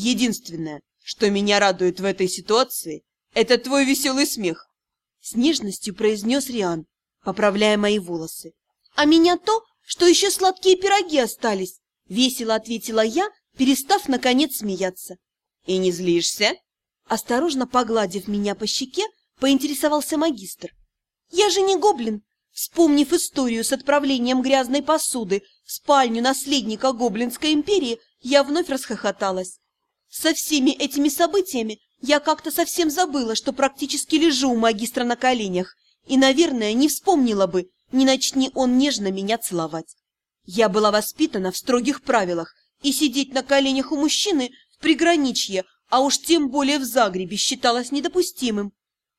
Единственное, что меня радует в этой ситуации, это твой веселый смех. С нежностью произнес Риан, поправляя мои волосы. А меня то, что еще сладкие пироги остались, весело ответила я, перестав, наконец, смеяться. И не злишься? Осторожно погладив меня по щеке, поинтересовался магистр. Я же не гоблин. Вспомнив историю с отправлением грязной посуды в спальню наследника Гоблинской империи, я вновь расхохоталась. Со всеми этими событиями я как-то совсем забыла, что практически лежу у магистра на коленях, и, наверное, не вспомнила бы, не начни он нежно меня целовать. Я была воспитана в строгих правилах, и сидеть на коленях у мужчины в приграничье, а уж тем более в Загребе, считалось недопустимым.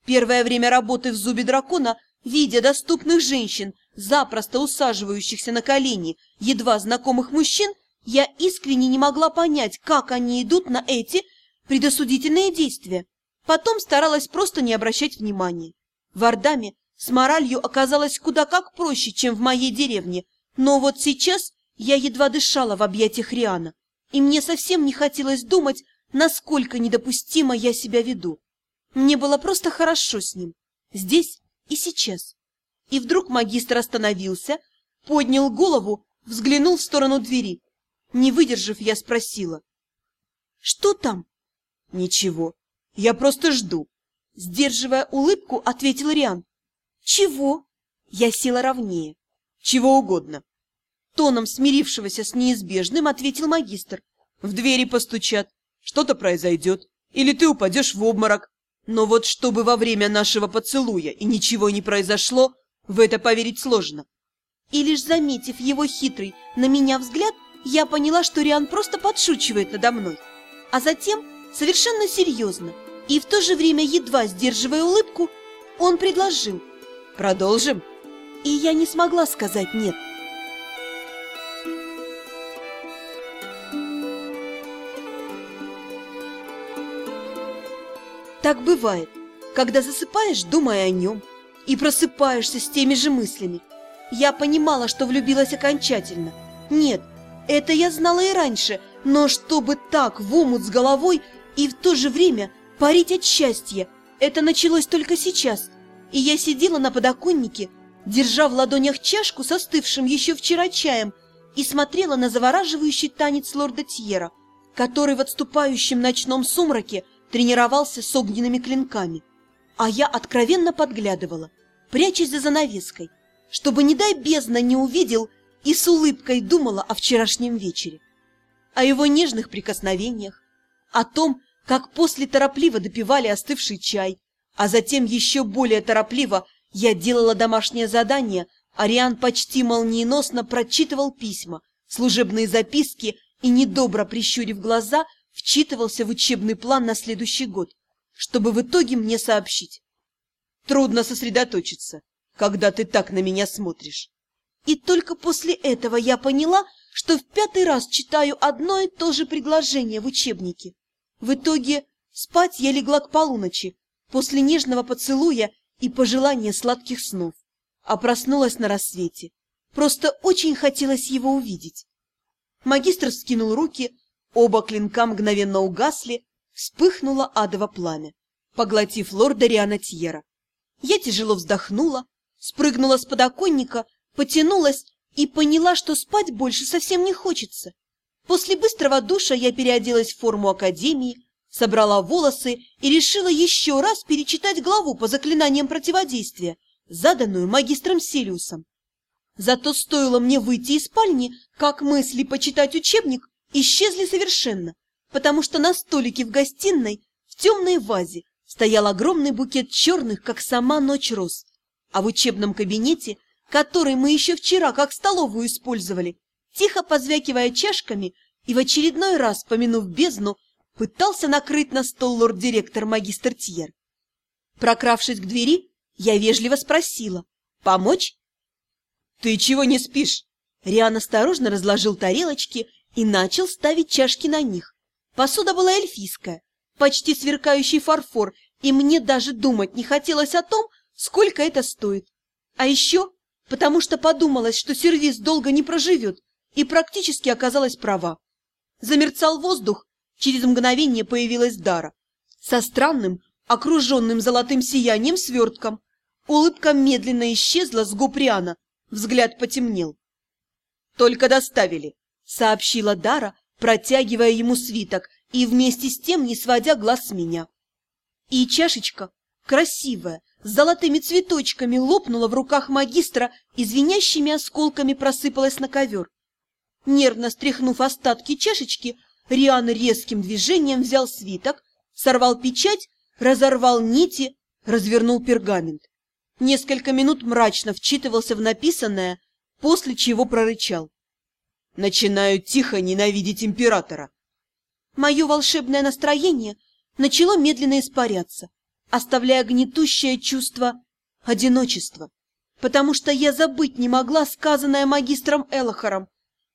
Первое время работы в зубе дракона, видя доступных женщин, запросто усаживающихся на колени едва знакомых мужчин, я искренне не могла понять, как они идут на эти предосудительные действия. Потом старалась просто не обращать внимания. В Ардаме с моралью оказалось куда как проще, чем в моей деревне, но вот сейчас я едва дышала в объятиях Риана, и мне совсем не хотелось думать, насколько недопустимо я себя веду. Мне было просто хорошо с ним, здесь и сейчас. И вдруг магистр остановился, поднял голову, взглянул в сторону двери. Не выдержав, я спросила. — Что там? — Ничего. Я просто жду. Сдерживая улыбку, ответил Риан. — Чего? Я села ровнее. — Чего угодно. Тоном смирившегося с неизбежным ответил магистр. В двери постучат. Что-то произойдет. Или ты упадешь в обморок. Но вот чтобы во время нашего поцелуя и ничего не произошло, в это поверить сложно. И лишь заметив его хитрый на меня взгляд, я поняла, что Риан просто подшучивает надо мной. А затем, совершенно серьезно и в то же время едва сдерживая улыбку, он предложил «Продолжим?» И я не смогла сказать «нет». Так бывает, когда засыпаешь, думая о нем, и просыпаешься с теми же мыслями. Я понимала, что влюбилась окончательно. Нет, это я знала и раньше, но чтобы так в омут с головой и в то же время парить от счастья, это началось только сейчас. И я сидела на подоконнике, держа в ладонях чашку с остывшим еще вчера чаем, и смотрела на завораживающий танец лорда Тьера, который в отступающем ночном сумраке тренировался с огненными клинками. А я откровенно подглядывала, прячась за занавеской, чтобы, не дай бездна, не увидел и с улыбкой думала о вчерашнем вечере, о его нежных прикосновениях, о том, как после торопливо допивали остывший чай, а затем еще более торопливо я делала домашнее задание, Ариан почти молниеносно прочитывал письма, служебные записки и, недобро прищурив глаза, вчитывался в учебный план на следующий год, чтобы в итоге мне сообщить. Трудно сосредоточиться, когда ты так на меня смотришь. И только после этого я поняла, что в пятый раз читаю одно и то же предложение в учебнике. В итоге спать я легла к полуночи, после нежного поцелуя и пожелания сладких снов, а проснулась на рассвете. Просто очень хотелось его увидеть. Магистр скинул руки, оба клинка мгновенно угасли, вспыхнуло адово пламя, поглотив лорда Риана Тьера. Я тяжело вздохнула, спрыгнула с подоконника, потянулась и поняла, что спать больше совсем не хочется. После быстрого душа я переоделась в форму академии, собрала волосы и решила еще раз перечитать главу по заклинаниям противодействия, заданную магистром Силиусом. Зато стоило мне выйти из спальни, как мысли почитать учебник исчезли совершенно, потому что на столике в гостиной в темной вазе стоял огромный букет черных, как сама ночь роз, а в учебном кабинете – который мы еще вчера как столовую использовали, тихо позвякивая чашками и в очередной раз, помянув бездну, пытался накрыть на стол лорд-директор магистр Тьер. Прокравшись к двери, я вежливо спросила, «Помочь?» «Ты чего не спишь?» Риан осторожно разложил тарелочки и начал ставить чашки на них. Посуда была эльфийская, почти сверкающий фарфор, и мне даже думать не хотелось о том, сколько это стоит. А еще потому что подумалось, что сервис долго не проживет, и практически оказалась права. Замерцал воздух, Через мгновение появилась Дара. Со странным, окруженным золотым сиянием свертком. Улыбка медленно исчезла с губ Риана. Взгляд потемнел. «Только доставили», — сообщила Дара, протягивая ему свиток и вместе с тем не сводя глаз с меня. И чашечка, красивая, с золотыми цветочками, лопнула в руках магистра и звенящими осколками просыпалась на ковер. Нервно стряхнув остатки чашечки, Риан резким движением взял свиток, сорвал печать, разорвал нити, развернул пергамент. Несколько минут мрачно вчитывался в написанное, после чего прорычал. «Начинаю тихо ненавидеть императора». Мое волшебное настроение начало медленно испаряться, оставляя гнетущее чувство одиночества, потому что я забыть не могла сказанное магистром Элохором.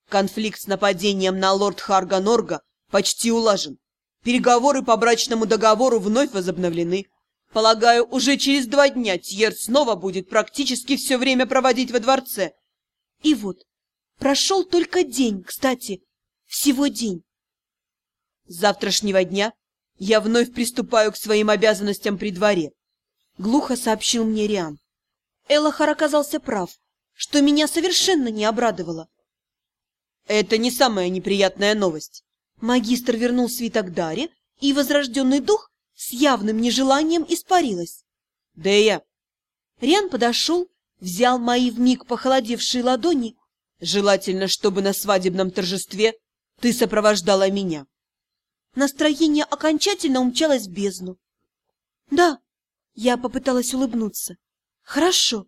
Конфликт с нападением на лорд Харганорга почти улажен. Переговоры по брачному договору вновь возобновлены. Полагаю, уже через два дня Тьер снова будет практически все время проводить во дворце. И вот, прошел только день, кстати, всего день. С завтрашнего дня я вновь приступаю к своим обязанностям при дворе, — глухо сообщил мне Риан. Элохар оказался прав, что меня совершенно не обрадовало. Это не самая неприятная новость. Магистр вернул свиток Даре, и возрожденный дух с явным нежеланием испарилась. Да я. Риан подошел, взял мои вмиг похолодевшие ладони. Желательно, чтобы на свадебном торжестве ты сопровождала меня. Настроение окончательно умчалось в бездну. Да, я попыталась улыбнуться. Хорошо.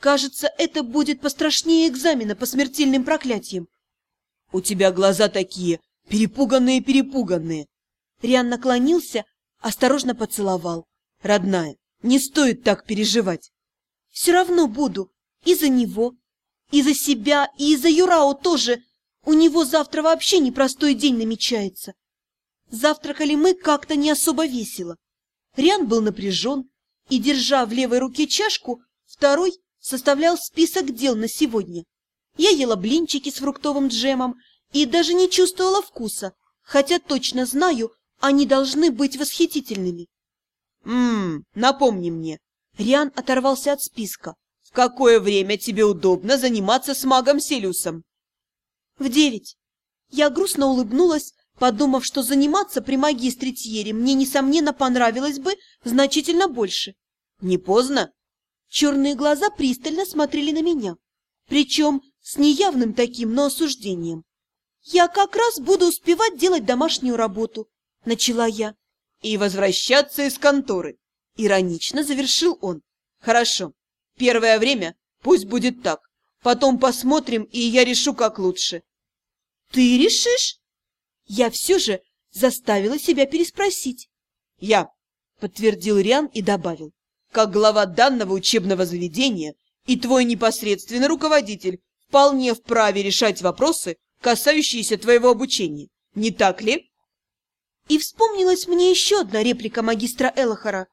Кажется, это будет пострашнее экзамена по смертельным проклятиям. У тебя глаза такие, перепуганные-перепуганные. Риан наклонился, осторожно поцеловал. Родная, не стоит так переживать. Все равно буду. И за него, и за себя, и за Юрао тоже. У него завтра вообще непростой день намечается. Завтракали мы как-то не особо весело. Риан был напряжен и, держа в левой руке чашку, второй составлял список дел на сегодня. Я ела блинчики с фруктовым джемом и даже не чувствовала вкуса, хотя точно знаю, они должны быть восхитительными. «Ммм, напомни мне». Риан оторвался от списка. «В какое время тебе удобно заниматься с магом Селиусом?» «В девять». Я грустно улыбнулась, подумав, что заниматься при магистре Тьере мне, несомненно, понравилось бы значительно больше. «Не поздно?» Черные глаза пристально смотрели на меня, причем с неявным таким, но осуждением. «Я как раз буду успевать делать домашнюю работу», — начала я. «И возвращаться из конторы», — иронично завершил он. «Хорошо, первое время пусть будет так. Потом посмотрим, и я решу, как лучше». «Ты решишь?» Я все же заставила себя переспросить. «Я», — подтвердил Риан и добавил, «как глава данного учебного заведения и твой непосредственный руководитель вполне вправе решать вопросы, касающиеся твоего обучения. Не так ли? И вспомнилась мне еще одна реплика магистра Элохора.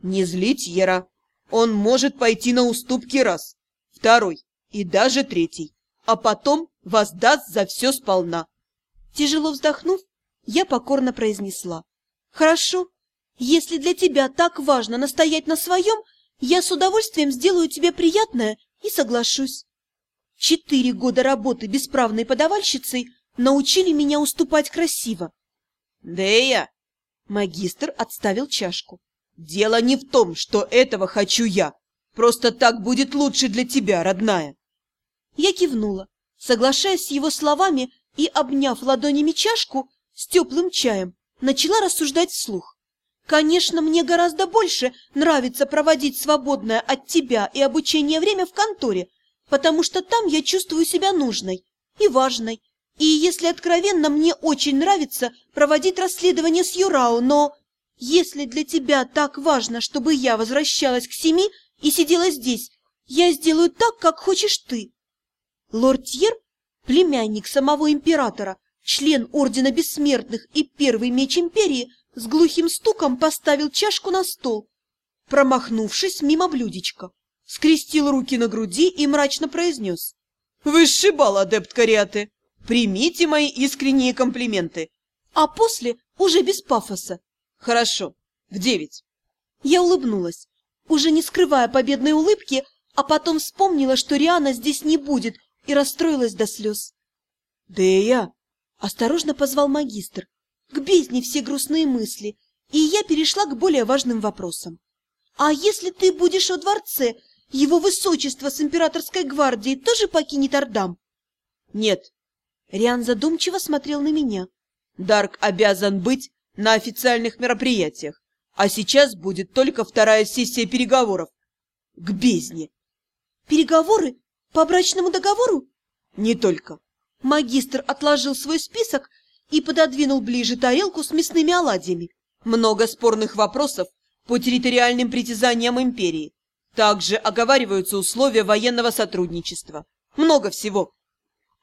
Не злить Ера. Он может пойти на уступки раз, второй и даже третий, а потом воздаст за все сполна. Тяжело вздохнув, я покорно произнесла. Хорошо, если для тебя так важно настоять на своем, я с удовольствием сделаю тебе приятное и соглашусь. Четыре года работы бесправной подавальщицей научили меня уступать красиво. Дея! Магистр отставил чашку. Дело не в том, что этого хочу я. Просто так будет лучше для тебя, родная. Я кивнула, соглашаясь с его словами и, обняв ладонями чашку с теплым чаем, начала рассуждать вслух. Конечно, мне гораздо больше нравится проводить свободное от тебя и обучения время в конторе, потому что там я чувствую себя нужной и важной. И, если откровенно, мне очень нравится проводить расследование с Юрао, но если для тебя так важно, чтобы я возвращалась к семи и сидела здесь, я сделаю так, как хочешь ты. Лорд Тьер, племянник самого императора, член Ордена Бессмертных и первый меч Империи, с глухим стуком поставил чашку на стол, промахнувшись мимо блюдечка скрестил руки на груди и мрачно произнес. «Высший бал, адепт Кариаты! Примите мои искренние комплименты! а после уже без пафоса. Хорошо, в девять. Я улыбнулась, уже не скрывая победной улыбки, а потом вспомнила, что Риана здесь не будет, и расстроилась до слез. «Дея!» — осторожно позвал магистр. К бездне все грустные мысли, и я перешла к более важным вопросам. «А если ты будешь во дворце, его высочество с императорской гвардией тоже покинет Ордам?» «Нет». Риан задумчиво смотрел на меня. «Дарк обязан быть на официальных мероприятиях, а сейчас будет только вторая сессия переговоров. К бездне!» «Переговоры? По брачному договору?» «Не только». Магистр отложил свой список и пододвинул ближе тарелку с мясными оладьями. Много спорных вопросов по территориальным притязаниям империи. Также оговариваются условия военного сотрудничества. Много всего.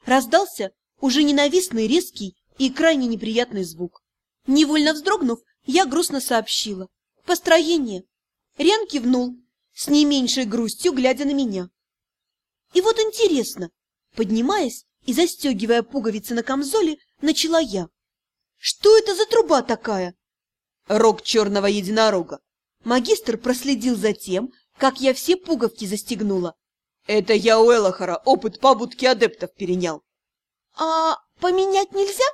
Раздался уже ненавистный, резкий и крайне неприятный звук. Невольно вздрогнув, я грустно сообщила. Построение. Рен кивнул, с не меньшей грустью глядя на меня. И вот интересно, поднимаясь и застегивая пуговицы на камзоле, начала я. Что это за труба такая? Рог черного единорога. Магистр проследил за тем, как я все пуговки застегнула. Это я у Элохора опыт побудки адептов перенял. А поменять нельзя?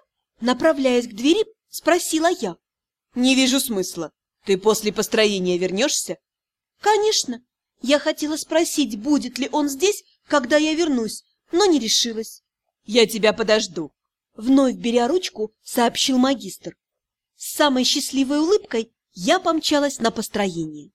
Направляясь к двери, спросила я. Не вижу смысла. Ты после построения вернешься? Конечно. Я хотела спросить, будет ли он здесь, когда я вернусь, но не решилась. Я тебя подожду. Вновь беря ручку, сообщил магистр. С самой счастливой улыбкой я помчалась на построение.